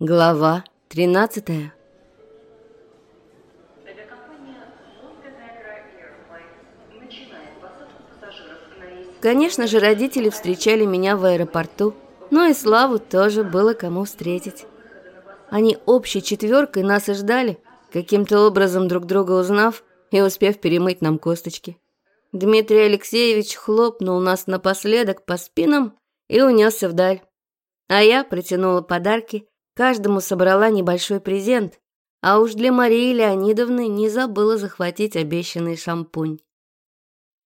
Глава 13 Конечно же, родители встречали меня в аэропорту, но и Славу тоже было кому встретить. Они общей четверкой нас и ждали, каким-то образом друг друга узнав и успев перемыть нам косточки. Дмитрий Алексеевич хлопнул нас напоследок по спинам и унесся вдаль. А я протянула подарки – Каждому собрала небольшой презент, а уж для Марии Леонидовны не забыла захватить обещанный шампунь.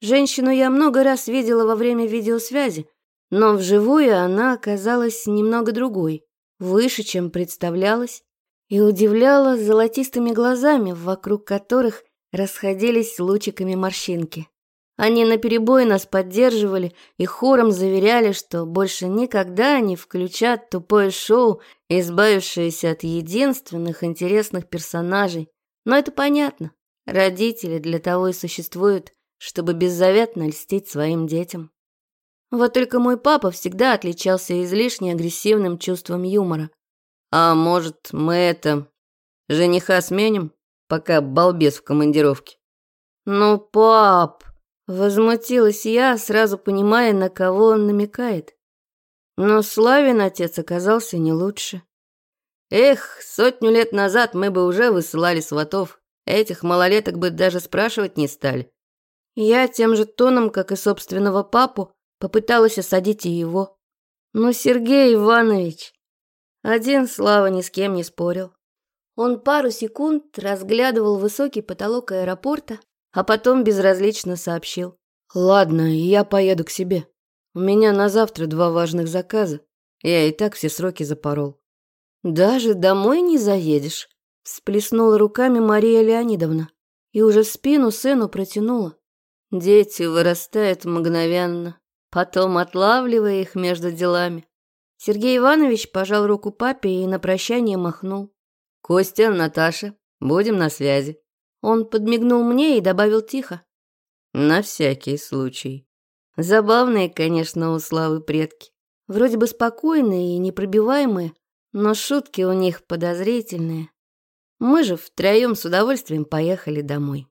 Женщину я много раз видела во время видеосвязи, но вживую она оказалась немного другой, выше, чем представлялась, и удивляла золотистыми глазами, вокруг которых расходились лучиками морщинки. Они наперебой нас поддерживали и хором заверяли, что больше никогда не включат тупое шоу, избавившееся от единственных интересных персонажей. Но это понятно. Родители для того и существуют, чтобы беззаветно льстить своим детям. Вот только мой папа всегда отличался излишне агрессивным чувством юмора. «А может, мы это... жениха сменим, пока балбес в командировке?» «Ну, пап...» Возмутилась я, сразу понимая, на кого он намекает. Но Славин отец оказался не лучше. Эх, сотню лет назад мы бы уже высылали сватов. Этих малолеток бы даже спрашивать не стали. Я тем же тоном, как и собственного папу, попыталась осадить и его. Но Сергей Иванович... Один Слава ни с кем не спорил. Он пару секунд разглядывал высокий потолок аэропорта, а потом безразлично сообщил. «Ладно, я поеду к себе. У меня на завтра два важных заказа. Я и так все сроки запорол». «Даже домой не заедешь?» – всплеснула руками Мария Леонидовна и уже спину сыну протянула. Дети вырастают мгновенно, потом отлавливая их между делами. Сергей Иванович пожал руку папе и на прощание махнул. «Костя, Наташа, будем на связи». Он подмигнул мне и добавил тихо. «На всякий случай. Забавные, конечно, у Славы предки. Вроде бы спокойные и непробиваемые, но шутки у них подозрительные. Мы же втроем с удовольствием поехали домой.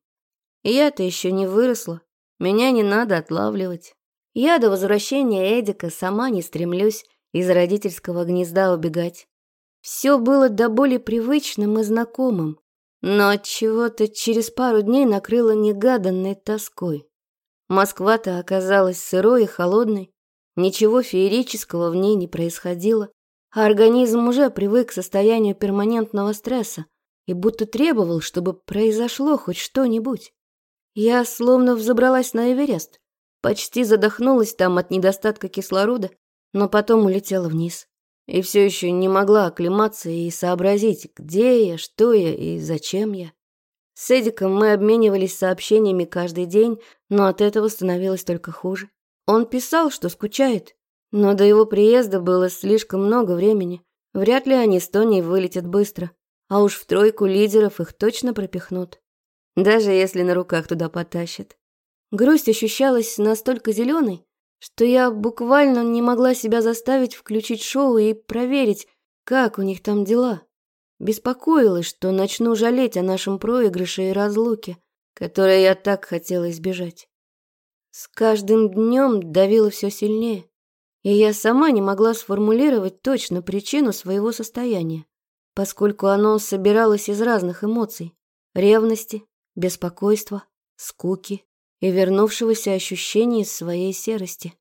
Я-то еще не выросла, меня не надо отлавливать. Я до возвращения Эдика сама не стремлюсь из родительского гнезда убегать. Все было до боли привычным и знакомым. Ну, но от чего то через пару дней накрыло негаданной тоской. Москва-то оказалась сырой и холодной, ничего феерического в ней не происходило, а организм уже привык к состоянию перманентного стресса и будто требовал, чтобы произошло хоть что-нибудь. Я словно взобралась на Эверест, почти задохнулась там от недостатка кислорода, но потом улетела вниз и все еще не могла оклематься и сообразить, где я, что я и зачем я. С Эдиком мы обменивались сообщениями каждый день, но от этого становилось только хуже. Он писал, что скучает, но до его приезда было слишком много времени. Вряд ли они с Тоней вылетят быстро, а уж в тройку лидеров их точно пропихнут. Даже если на руках туда потащат. Грусть ощущалась настолько зеленой, что я буквально не могла себя заставить включить шоу и проверить, как у них там дела. Беспокоилась, что начну жалеть о нашем проигрыше и разлуке, которой я так хотела избежать. С каждым днем давило все сильнее, и я сама не могла сформулировать точно причину своего состояния, поскольку оно собиралось из разных эмоций – ревности, беспокойства, скуки, и вернувшегося ощущения своей серости.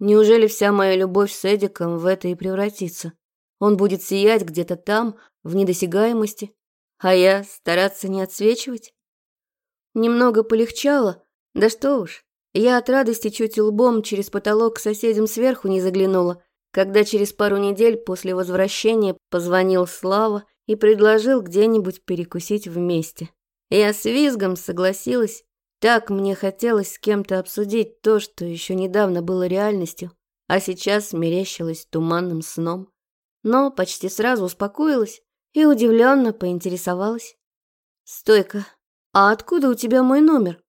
Неужели вся моя любовь с Эдиком в это и превратится? Он будет сиять где-то там, в недосягаемости, а я стараться не отсвечивать? Немного полегчало, да что уж. Я от радости чуть лбом через потолок к соседям сверху не заглянула, когда через пару недель после возвращения позвонил Слава и предложил где-нибудь перекусить вместе. Я с визгом согласилась так мне хотелось с кем-то обсудить то, что еще недавно было реальностью, а сейчас мерещилось туманным сном. Но почти сразу успокоилась и удивленно поинтересовалась. «Стойка, а откуда у тебя мой номер?»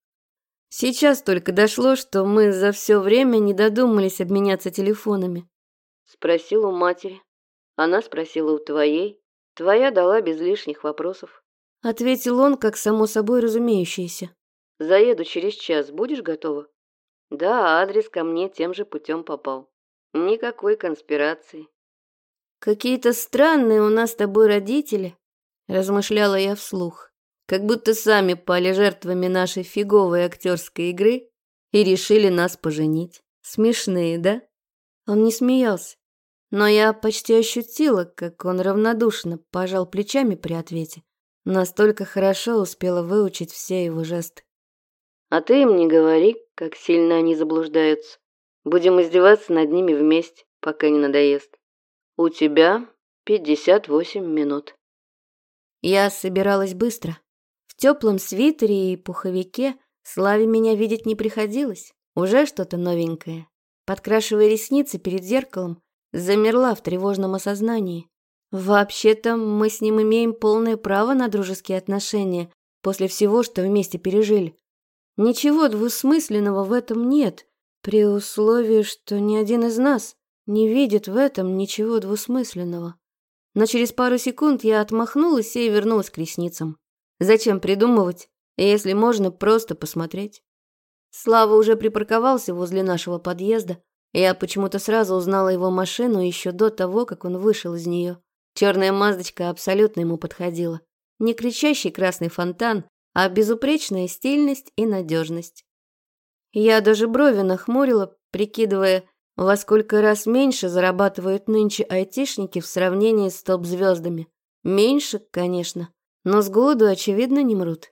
Сейчас только дошло, что мы за все время не додумались обменяться телефонами. Спросил у матери. Она спросила у твоей. Твоя дала без лишних вопросов. Ответил он, как само собой разумеющееся. Заеду через час, будешь готова? Да, адрес ко мне тем же путем попал. Никакой конспирации. Какие-то странные у нас с тобой родители, размышляла я вслух. Как будто сами пали жертвами нашей фиговой актерской игры и решили нас поженить. Смешные, да? Он не смеялся, но я почти ощутила, как он равнодушно пожал плечами при ответе. Настолько хорошо успела выучить все его жесты. А ты им не говори, как сильно они заблуждаются. Будем издеваться над ними вместе, пока не надоест. У тебя 58 минут. Я собиралась быстро. В теплом свитере и пуховике Славе меня видеть не приходилось. Уже что-то новенькое. Подкрашивая ресницы перед зеркалом, замерла в тревожном осознании. Вообще-то мы с ним имеем полное право на дружеские отношения после всего, что вместе пережили. Ничего двусмысленного в этом нет, при условии, что ни один из нас не видит в этом ничего двусмысленного. Но через пару секунд я отмахнулась и вернулась к ресницам. Зачем придумывать, если можно просто посмотреть? Слава уже припарковался возле нашего подъезда. Я почему-то сразу узнала его машину еще до того, как он вышел из нее. Черная маздочка абсолютно ему подходила. Не кричащий красный фонтан, а безупречная стильность и надежность. Я даже брови нахмурила, прикидывая, во сколько раз меньше зарабатывают нынче айтишники в сравнении с топ-звездами. Меньше, конечно, но с голоду, очевидно, не мрут.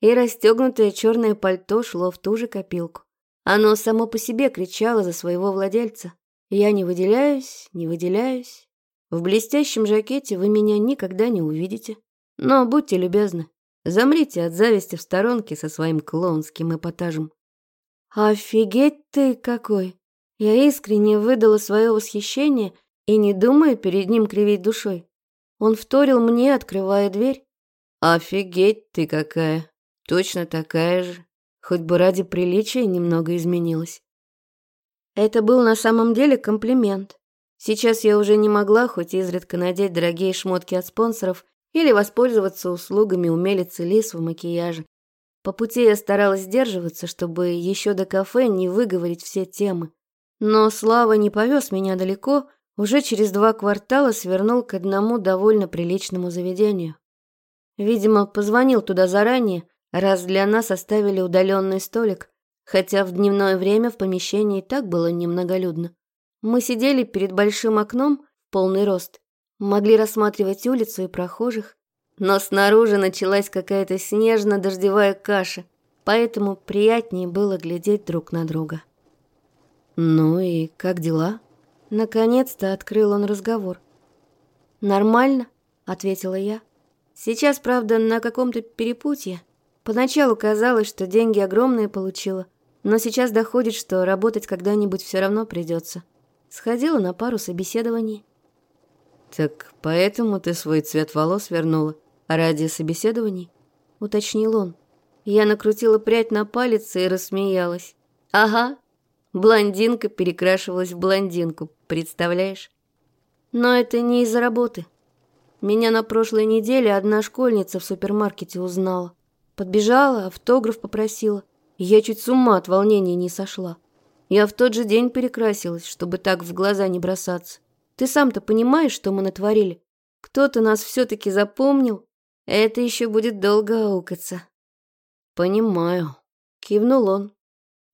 И расстегнутое черное пальто шло в ту же копилку. Оно само по себе кричало за своего владельца. «Я не выделяюсь, не выделяюсь. В блестящем жакете вы меня никогда не увидите. Но будьте любезны, Замрите от зависти в сторонке со своим клоунским эпатажем. «Офигеть ты какой!» Я искренне выдала свое восхищение и не думаю перед ним кривить душой. Он вторил мне, открывая дверь. «Офигеть ты какая! Точно такая же!» Хоть бы ради приличия немного изменилась. Это был на самом деле комплимент. Сейчас я уже не могла хоть изредка надеть дорогие шмотки от спонсоров или воспользоваться услугами умелицы Лис в макияже. По пути я старалась сдерживаться, чтобы еще до кафе не выговорить все темы. Но Слава не повез меня далеко, уже через два квартала свернул к одному довольно приличному заведению. Видимо, позвонил туда заранее, раз для нас оставили удаленный столик, хотя в дневное время в помещении и так было немноголюдно. Мы сидели перед большим окном в полный рост могли рассматривать улицу и прохожих, но снаружи началась какая-то снежно-дождевая каша, поэтому приятнее было глядеть друг на друга. «Ну и как дела?» Наконец-то открыл он разговор. «Нормально», — ответила я. «Сейчас, правда, на каком-то перепутье. Поначалу казалось, что деньги огромные получила, но сейчас доходит, что работать когда-нибудь все равно придется. Сходила на пару собеседований, «Так поэтому ты свой цвет волос вернула а ради собеседований?» — уточнил он. Я накрутила прядь на палец и рассмеялась. «Ага, блондинка перекрашивалась в блондинку, представляешь?» «Но это не из-за работы. Меня на прошлой неделе одна школьница в супермаркете узнала. Подбежала, автограф попросила. Я чуть с ума от волнения не сошла. Я в тот же день перекрасилась, чтобы так в глаза не бросаться. Ты сам-то понимаешь, что мы натворили? Кто-то нас все-таки запомнил. Это еще будет долго аукаться». «Понимаю», — кивнул он.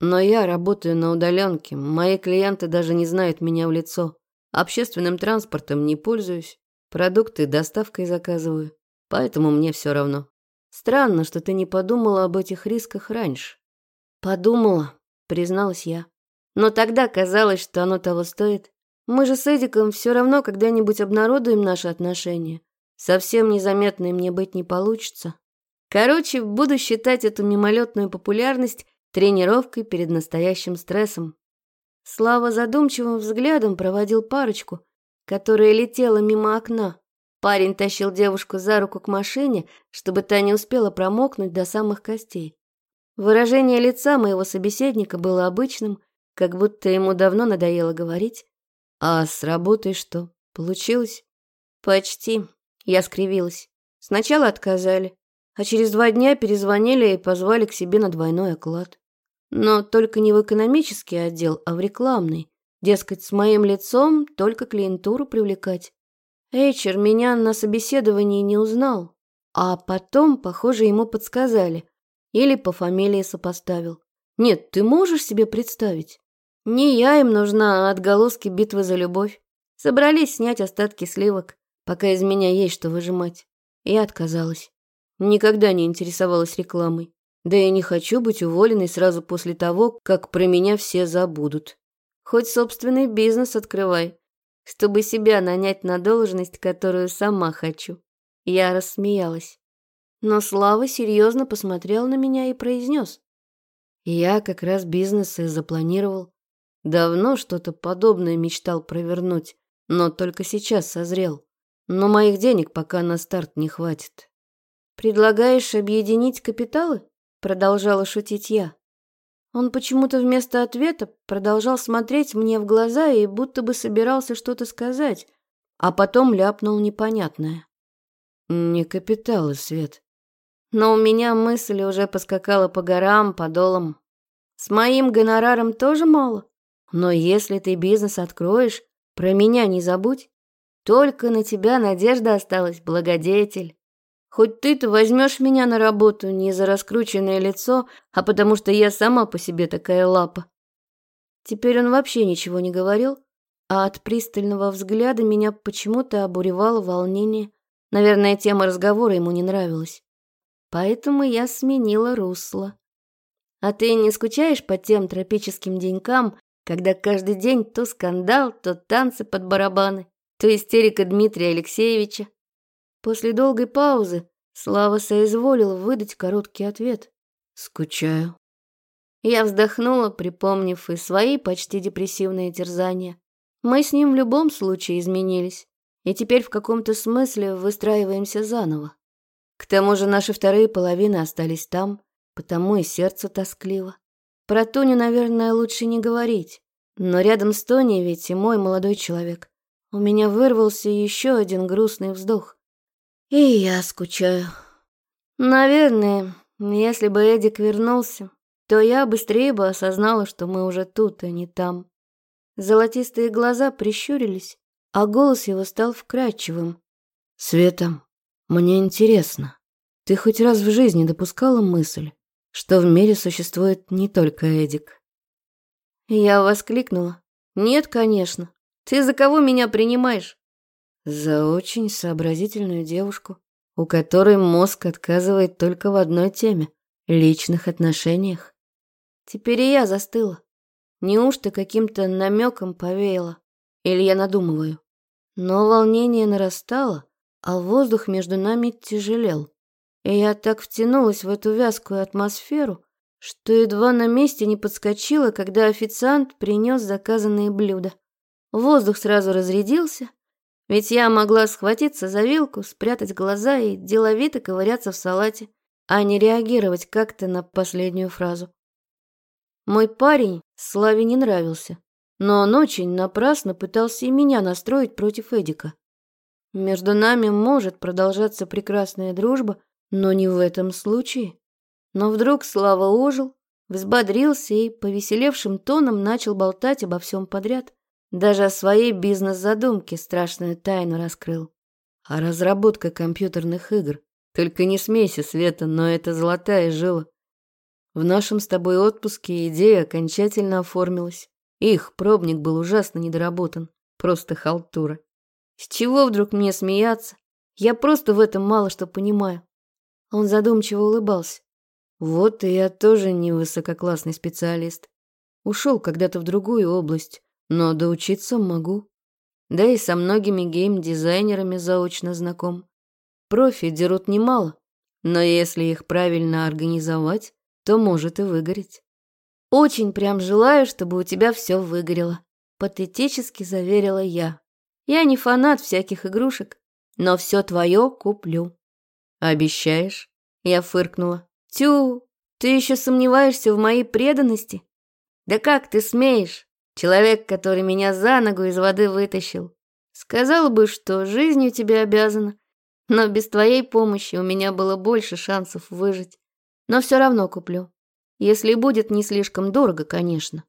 «Но я работаю на удаленке, мои клиенты даже не знают меня в лицо. Общественным транспортом не пользуюсь, продукты доставкой заказываю, поэтому мне все равно. Странно, что ты не подумала об этих рисках раньше». «Подумала», — призналась я. «Но тогда казалось, что оно того стоит. Мы же с Эдиком все равно когда-нибудь обнародуем наши отношения. Совсем незаметной мне быть не получится. Короче, буду считать эту мимолетную популярность тренировкой перед настоящим стрессом. Слава задумчивым взглядом проводил парочку, которая летела мимо окна. Парень тащил девушку за руку к машине, чтобы та не успела промокнуть до самых костей. Выражение лица моего собеседника было обычным, как будто ему давно надоело говорить, «А с работой что, получилось?» «Почти», — я скривилась. «Сначала отказали, а через два дня перезвонили и позвали к себе на двойной оклад. Но только не в экономический отдел, а в рекламный. Дескать, с моим лицом только клиентуру привлекать. Эйчер меня на собеседовании не узнал, а потом, похоже, ему подсказали. Или по фамилии сопоставил. Нет, ты можешь себе представить? Не я им нужна, а отголоски битвы за любовь. Собрались снять остатки сливок, пока из меня есть что выжимать. Я отказалась. Никогда не интересовалась рекламой. Да и не хочу быть уволенной сразу после того, как про меня все забудут. Хоть собственный бизнес открывай, чтобы себя нанять на должность, которую сама хочу. Я рассмеялась. Но Слава серьезно посмотрел на меня и произнес. Я как раз бизнес и запланировал. Давно что-то подобное мечтал провернуть, но только сейчас созрел. Но моих денег пока на старт не хватит. «Предлагаешь объединить капиталы?» — продолжала шутить я. Он почему-то вместо ответа продолжал смотреть мне в глаза и будто бы собирался что-то сказать, а потом ляпнул непонятное. «Не капиталы, Свет». Но у меня мысль уже поскакала по горам, по долам. «С моим гонораром тоже мало?» Но если ты бизнес откроешь, про меня не забудь. Только на тебя надежда осталась, благодетель. Хоть ты-то возьмешь меня на работу не за раскрученное лицо, а потому что я сама по себе такая лапа». Теперь он вообще ничего не говорил, а от пристального взгляда меня почему-то обуревало волнение. Наверное, тема разговора ему не нравилась. Поэтому я сменила русло. «А ты не скучаешь по тем тропическим денькам, когда каждый день то скандал, то танцы под барабаны, то истерика Дмитрия Алексеевича. После долгой паузы Слава соизволил выдать короткий ответ. «Скучаю». Я вздохнула, припомнив и свои почти депрессивные терзания. Мы с ним в любом случае изменились, и теперь в каком-то смысле выстраиваемся заново. К тому же наши вторые половины остались там, потому и сердце тоскливо. Про Тоню, наверное, лучше не говорить. Но рядом с Тони ведь и мой молодой человек. У меня вырвался еще один грустный вздох. И я скучаю. Наверное, если бы Эдик вернулся, то я быстрее бы осознала, что мы уже тут, а не там. Золотистые глаза прищурились, а голос его стал вкрадчивым. «Света, мне интересно, ты хоть раз в жизни допускала мысль, что в мире существует не только Эдик. Я воскликнула. «Нет, конечно. Ты за кого меня принимаешь?» «За очень сообразительную девушку, у которой мозг отказывает только в одной теме — личных отношениях. Теперь и я застыла. Неужто каким-то намеком повеяло? Или я надумываю?» Но волнение нарастало, а воздух между нами тяжелел и я так втянулась в эту вязкую атмосферу, что едва на месте не подскочила, когда официант принес заказанные блюда. Воздух сразу разрядился, ведь я могла схватиться за вилку, спрятать глаза и деловито ковыряться в салате, а не реагировать как-то на последнюю фразу. Мой парень Славе не нравился, но он очень напрасно пытался и меня настроить против Эдика. Между нами может продолжаться прекрасная дружба, но не в этом случае. Но вдруг Слава ожил, взбодрился и повеселевшим тоном начал болтать обо всем подряд. Даже о своей бизнес-задумке страшную тайну раскрыл. А разработка компьютерных игр. Только не смейся, Света, но это золотая жила. В нашем с тобой отпуске идея окончательно оформилась. Их пробник был ужасно недоработан. Просто халтура. С чего вдруг мне смеяться? Я просто в этом мало что понимаю. Он задумчиво улыбался. «Вот и я тоже не высококлассный специалист. Ушел когда-то в другую область, но доучиться могу. Да и со многими гейм-дизайнерами заочно знаком. Профи дерут немало, но если их правильно организовать, то может и выгореть». «Очень прям желаю, чтобы у тебя все выгорело», — патетически заверила я. «Я не фанат всяких игрушек, но все твое куплю». «Обещаешь?» Я фыркнула. «Тю, ты еще сомневаешься в моей преданности? Да как ты смеешь? Человек, который меня за ногу из воды вытащил. Сказал бы, что жизнью тебе обязана, но без твоей помощи у меня было больше шансов выжить. Но все равно куплю. Если будет не слишком дорого, конечно».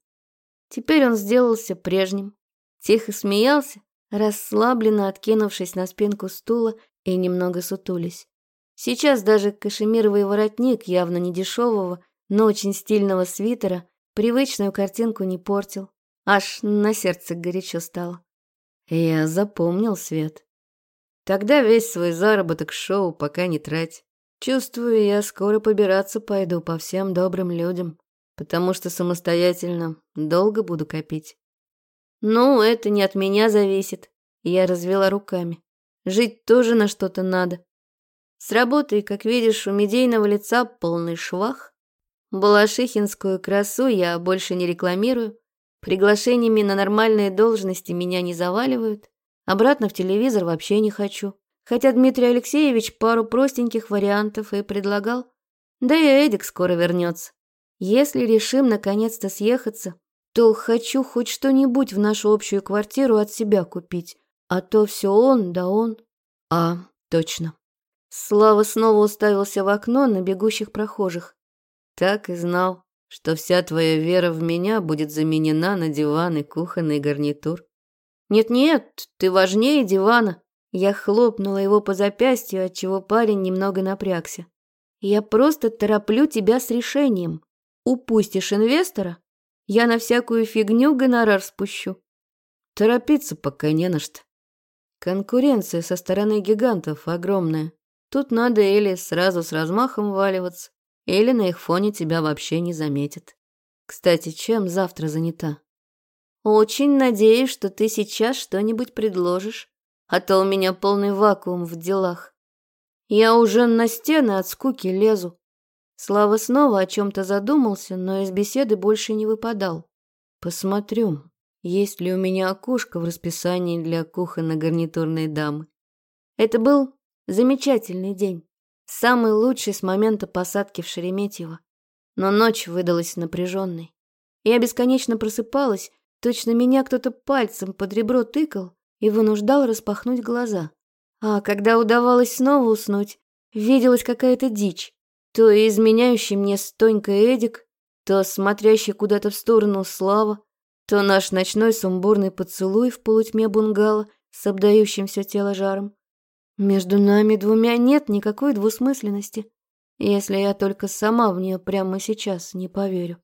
Теперь он сделался прежним. Тихо смеялся, расслабленно откинувшись на спинку стула и немного сутулись. Сейчас даже кашемировый воротник явно не дешевого, но очень стильного свитера привычную картинку не портил. Аж на сердце горячо стало. Я запомнил свет. Тогда весь свой заработок шоу пока не трать. Чувствую, я скоро побираться пойду по всем добрым людям, потому что самостоятельно долго буду копить. Ну, это не от меня зависит. Я развела руками. Жить тоже на что-то надо. С Сработай, как видишь, у медийного лица полный швах. Балашихинскую красу я больше не рекламирую. Приглашениями на нормальные должности меня не заваливают. Обратно в телевизор вообще не хочу. Хотя Дмитрий Алексеевич пару простеньких вариантов и предлагал. Да и Эдик скоро вернется. Если решим наконец-то съехаться, то хочу хоть что-нибудь в нашу общую квартиру от себя купить. А то все он, да он. А, точно. Слава снова уставился в окно на бегущих прохожих. Так и знал, что вся твоя вера в меня будет заменена на диван и кухонный гарнитур. Нет-нет, ты важнее дивана. Я хлопнула его по запястью, отчего парень немного напрягся. Я просто тороплю тебя с решением. Упустишь инвестора, я на всякую фигню гонорар спущу. Торопиться пока не на что. Конкуренция со стороны гигантов огромная. Тут надо или сразу с размахом валиваться, или на их фоне тебя вообще не заметит. Кстати, чем завтра занята? Очень надеюсь, что ты сейчас что-нибудь предложишь, а то у меня полный вакуум в делах. Я уже на стены от скуки лезу. Слава снова о чем-то задумался, но из беседы больше не выпадал. Посмотрю, есть ли у меня окошко в расписании для кухонно-гарнитурной дамы. Это был Замечательный день. Самый лучший с момента посадки в Шереметьево. Но ночь выдалась напряженной. Я бесконечно просыпалась, точно меня кто-то пальцем под ребро тыкал и вынуждал распахнуть глаза. А когда удавалось снова уснуть, виделась какая-то дичь. То изменяющий мне стонька Эдик, то смотрящий куда-то в сторону Слава, то наш ночной сумбурный поцелуй в полутьме бунгало с обдающим все тело жаром. Между нами двумя нет никакой двусмысленности, если я только сама в нее прямо сейчас не поверю.